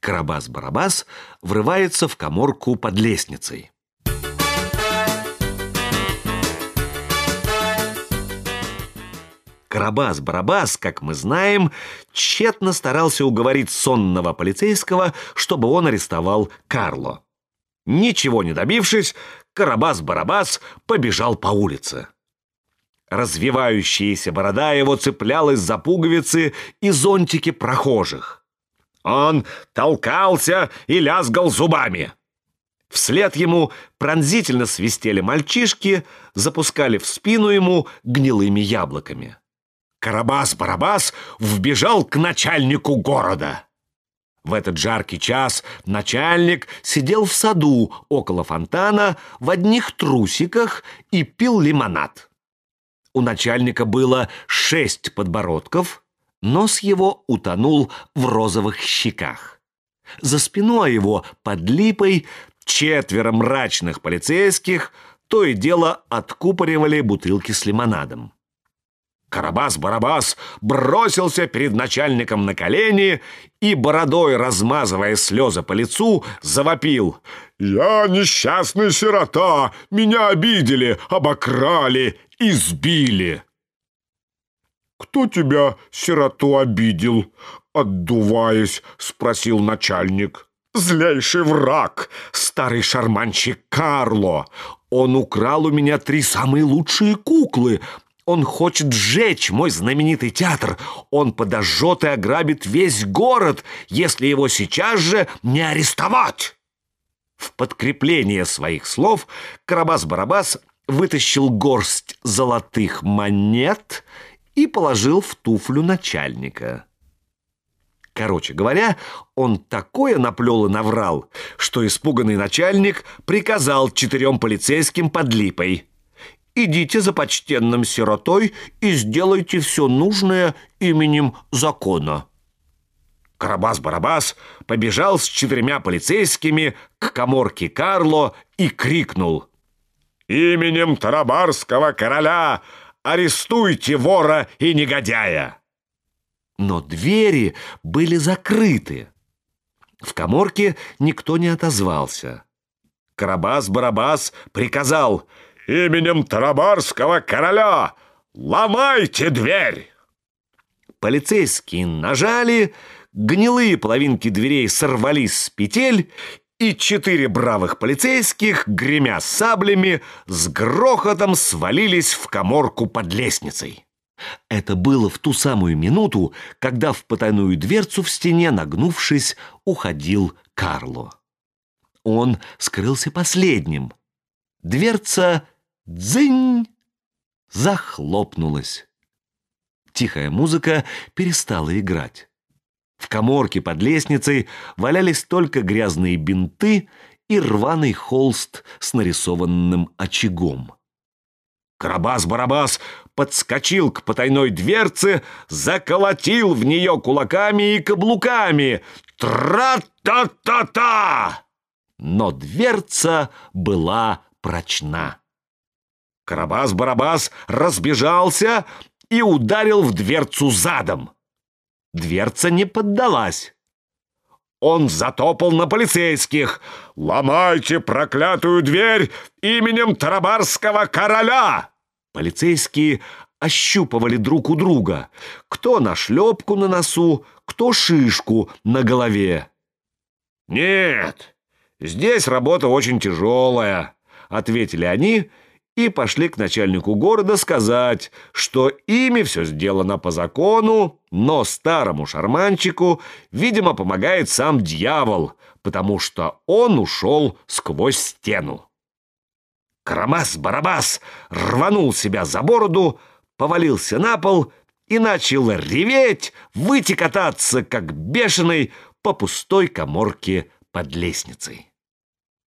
Карабас-Барабас врывается в коморку под лестницей. Карабас-Барабас, как мы знаем, тщетно старался уговорить сонного полицейского, чтобы он арестовал Карло. Ничего не добившись, Карабас-Барабас побежал по улице. Развивающаяся борода его цеплялась за пуговицы и зонтики прохожих. Он толкался и лязгал зубами. Вслед ему пронзительно свистели мальчишки, запускали в спину ему гнилыми яблоками. Карабас-Барабас вбежал к начальнику города. В этот жаркий час начальник сидел в саду около фонтана в одних трусиках и пил лимонад. У начальника было шесть подбородков, нос его утонул в розовых щеках. За спиной его под липой четверо мрачных полицейских то и дело откупоривали бутылки с лимонадом. Карабас-Барабас бросился перед начальником на колени и, бородой размазывая слезы по лицу, завопил. «Я несчастный сирота! Меня обидели, обокрали, избили!» «Кто тебя, сироту, обидел?» Отдуваясь, спросил начальник. «Злейший враг, старый шарманщик Карло. Он украл у меня три самые лучшие куклы, он хочет сжечь мой знаменитый театр. Он подожжет и ограбит весь город, если его сейчас же не арестовать. В подкрепление своих слов Карабас-Барабас вытащил горсть золотых монет и положил в туфлю начальника. Короче говоря, он такое наплел и наврал, что испуганный начальник приказал четырем полицейским под липой – идите за почтенным сиротой и сделайте все нужное именем закона». Карабас-Барабас побежал с четырьмя полицейскими к коморке Карло и крикнул «Именем Тарабарского короля арестуйте вора и негодяя!» Но двери были закрыты. В коморке никто не отозвался. Карабас-Барабас приказал — именем Тарабарского короля! Ломайте дверь!» Полицейские нажали, гнилые половинки дверей сорвались с петель, и четыре бравых полицейских, гремя саблями, с грохотом свалились в коморку под лестницей. Это было в ту самую минуту, когда в потайную дверцу в стене, нагнувшись, уходил Карло. Он скрылся последним. Дверца Дзынь! Захлопнулась. Тихая музыка перестала играть. В коморке под лестницей валялись только грязные бинты и рваный холст с нарисованным очагом. Карабас-барабас подскочил к потайной дверце, заколотил в нее кулаками и каблуками. Тра-та-та-та! Но дверца была прочна. Карабас-Барабас разбежался и ударил в дверцу задом. Дверца не поддалась. Он затопал на полицейских. «Ломайте проклятую дверь именем Тарабарского короля!» Полицейские ощупывали друг у друга. Кто на шлепку на носу, кто шишку на голове. «Нет, здесь работа очень тяжелая», — ответили они и пошли к начальнику города сказать, что ими все сделано по закону, но старому шарманчику, видимо, помогает сам дьявол, потому что он ушел сквозь стену. Карамас-барабас рванул себя за бороду, повалился на пол и начал реветь, выйти кататься, как бешеный, по пустой коморке под лестницей.